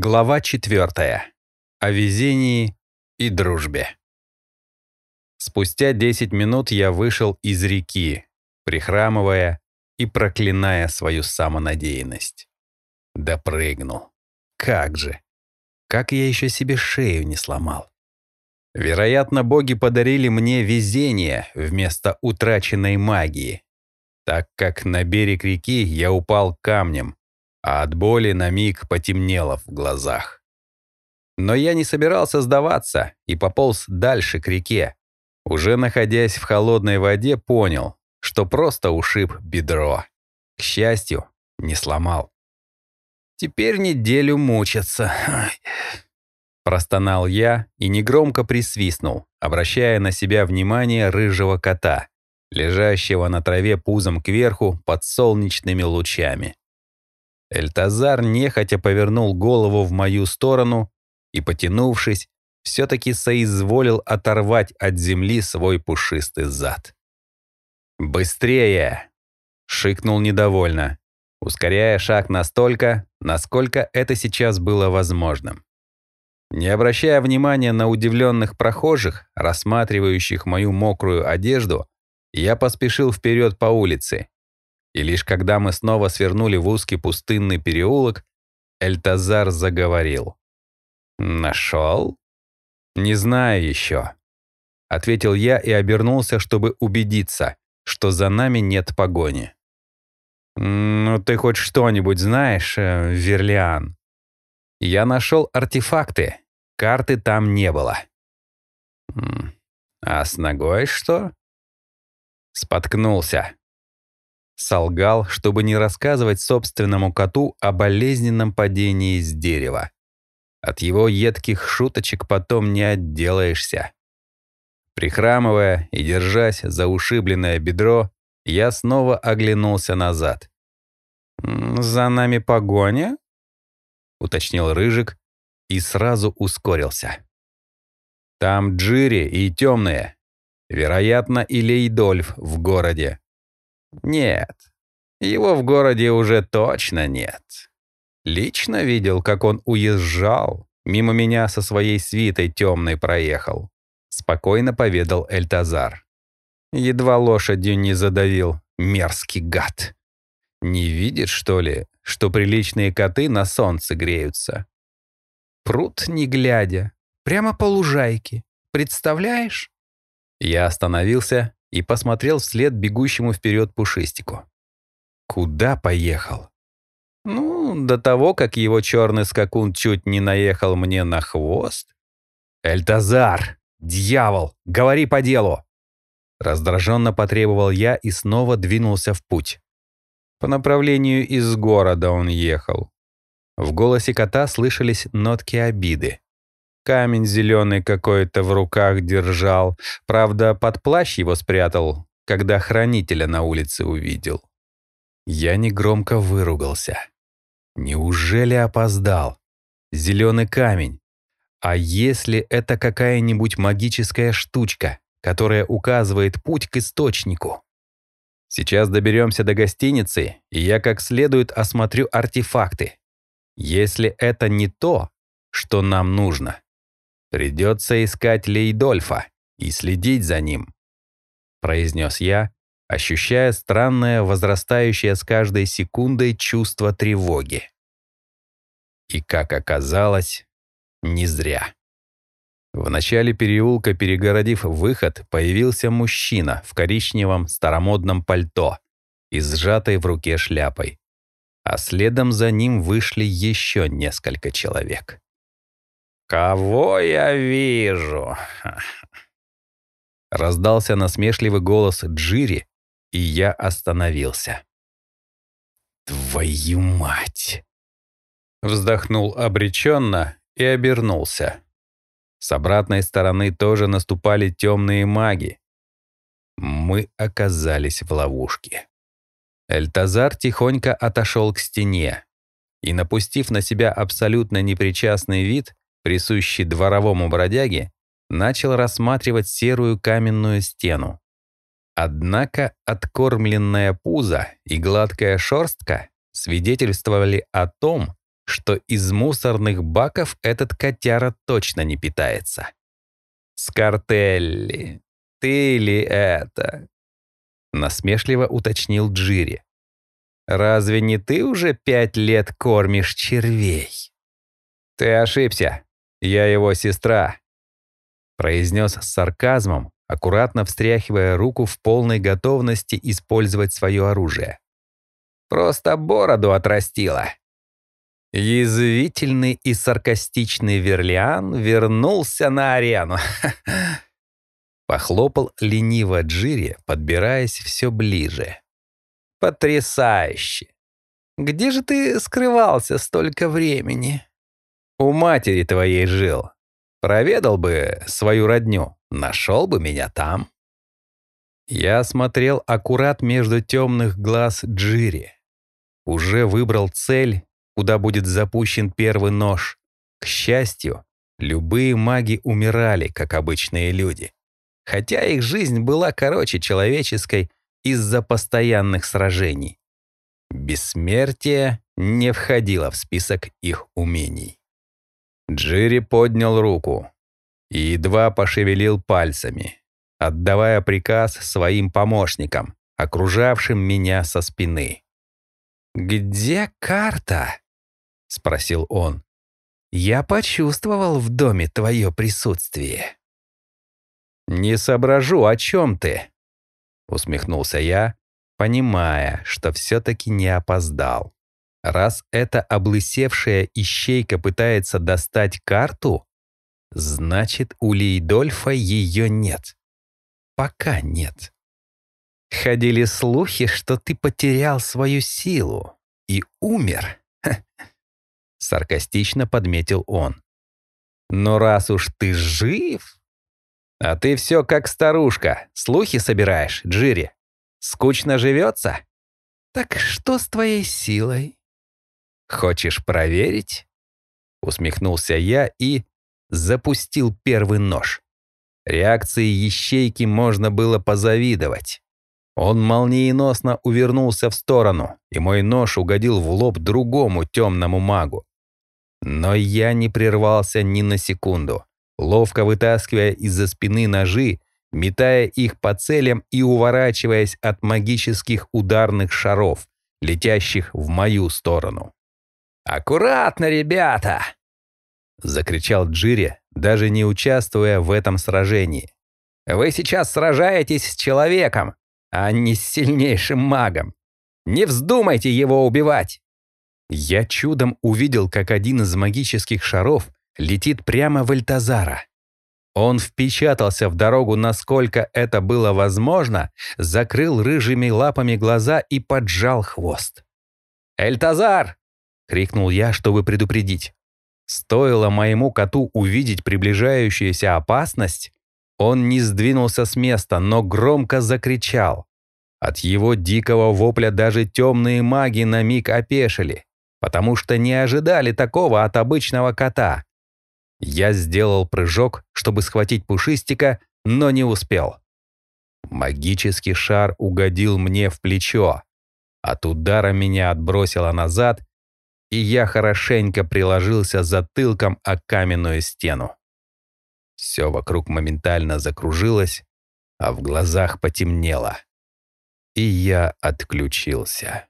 Глава четвертая. О везении и дружбе. Спустя 10 минут я вышел из реки, прихрамывая и проклиная свою самонадеянность. Допрыгнул. Как же. Как я еще себе шею не сломал. Вероятно, боги подарили мне везение вместо утраченной магии, так как на берег реки я упал камнем, а от боли на миг потемнело в глазах. Но я не собирался сдаваться и пополз дальше к реке. Уже находясь в холодной воде, понял, что просто ушиб бедро. К счастью, не сломал. Теперь неделю мучаться. Простонал я и негромко присвистнул, обращая на себя внимание рыжего кота, лежащего на траве пузом кверху под солнечными лучами. Эльтазар нехотя повернул голову в мою сторону и, потянувшись, все-таки соизволил оторвать от земли свой пушистый зад. «Быстрее!» — шикнул недовольно, ускоряя шаг настолько, насколько это сейчас было возможным. Не обращая внимания на удивленных прохожих, рассматривающих мою мокрую одежду, я поспешил вперед по улице. И лишь когда мы снова свернули в узкий пустынный переулок, Эльтазар заговорил. «Нашел?» «Не знаю еще», — ответил я и обернулся, чтобы убедиться, что за нами нет погони. «Ну, ты хоть что-нибудь знаешь, э, Верлиан?» Я нашел артефакты. Карты там не было. А с ногой что? Споткнулся. Солгал, чтобы не рассказывать собственному коту о болезненном падении с дерева. От его едких шуточек потом не отделаешься. Прихрамывая и держась за ушибленное бедро, я снова оглянулся назад. «За нами погоня?» — уточнил Рыжик и сразу ускорился. «Там Джири и темные. Вероятно, и Лейдольф в городе». «Нет, его в городе уже точно нет. Лично видел, как он уезжал, мимо меня со своей свитой темной проехал», — спокойно поведал Эльтазар. Едва лошадью не задавил, мерзкий гад. Не видит, что ли, что приличные коты на солнце греются. Прут не глядя, прямо по лужайке. Представляешь? Я остановился и посмотрел вслед бегущему вперед пушистику. Куда поехал? Ну, до того, как его черный скакун чуть не наехал мне на хвост. «Эльтазар! Дьявол! Говори по делу!» Раздраженно потребовал я и снова двинулся в путь. По направлению из города он ехал. В голосе кота слышались нотки обиды. Камень зеленый какой-то в руках держал. Правда, под плащ его спрятал, когда хранителя на улице увидел. Я негромко выругался. Неужели опоздал? Зеленый камень. А если это какая-нибудь магическая штучка, которая указывает путь к источнику? Сейчас доберемся до гостиницы, и я как следует осмотрю артефакты. Если это не то, что нам нужно, придется искать Лейдольфа и следить за ним», — произнес я, ощущая странное, возрастающее с каждой секундой чувство тревоги. И, как оказалось, не зря. В начале переулка, перегородив выход, появился мужчина в коричневом старомодном пальто и сжатой в руке шляпой. А следом за ним вышли еще несколько человек. «Кого я вижу?» Раздался насмешливый голос Джири, и я остановился. «Твою мать!» Вздохнул обреченно и обернулся. С обратной стороны тоже наступали темные маги. Мы оказались в ловушке. Эльтазар тихонько отошел к стене и, напустив на себя абсолютно непричастный вид, присущий дворовому бродяге, начал рассматривать серую каменную стену. Однако откормленная пузо и гладкая шерстка свидетельствовали о том, что из мусорных баков этот котяра точно не питается. «Скартелли, ты ли это?» Насмешливо уточнил Джири. «Разве не ты уже пять лет кормишь червей?» «Ты ошибся. Я его сестра», произнес с сарказмом, аккуратно встряхивая руку в полной готовности использовать свое оружие. «Просто бороду отрастила». Язвительный и саркастичный Верлиан вернулся на арену. Похлопал лениво Джири, подбираясь все ближе. «Потрясающе! Где же ты скрывался столько времени?» «У матери твоей жил. Проведал бы свою родню, нашел бы меня там». Я смотрел аккурат между темных глаз Джири. Уже выбрал цель куда будет запущен первый нож. К счастью, любые маги умирали, как обычные люди. Хотя их жизнь была короче человеческой из-за постоянных сражений. Бессмертие не входило в список их умений. Джири поднял руку и едва пошевелил пальцами, отдавая приказ своим помощникам, окружавшим меня со спины. «Где карта?» — спросил он. «Я почувствовал в доме твое присутствие». «Не соображу, о чем ты?» — усмехнулся я, понимая, что все-таки не опоздал. Раз эта облысевшая ищейка пытается достать карту, значит, у Лейдольфа ее нет. Пока нет. Ходили слухи, что ты потерял свою силу и умер. — саркастично подметил он. «Но раз уж ты жив...» «А ты все как старушка, слухи собираешь, Джири. Скучно живется?» «Так что с твоей силой?» «Хочешь проверить?» Усмехнулся я и запустил первый нож. Реакции ящейки можно было позавидовать. Он молниеносно увернулся в сторону, и мой нож угодил в лоб другому темному магу. Но я не прервался ни на секунду, ловко вытаскивая из-за спины ножи, метая их по целям и уворачиваясь от магических ударных шаров, летящих в мою сторону. «Аккуратно, ребята!» — закричал Джири, даже не участвуя в этом сражении. «Вы сейчас сражаетесь с человеком, а не с сильнейшим магом. Не вздумайте его убивать!» Я чудом увидел, как один из магических шаров летит прямо в Альтазара. Он впечатался в дорогу, насколько это было возможно, закрыл рыжими лапами глаза и поджал хвост. «Эльтазар!» — крикнул я, чтобы предупредить. Стоило моему коту увидеть приближающуюся опасность, он не сдвинулся с места, но громко закричал. От его дикого вопля даже темные маги на миг опешили потому что не ожидали такого от обычного кота. Я сделал прыжок, чтобы схватить пушистика, но не успел. Магический шар угодил мне в плечо. От удара меня отбросило назад, и я хорошенько приложился затылком о каменную стену. Все вокруг моментально закружилось, а в глазах потемнело. И я отключился.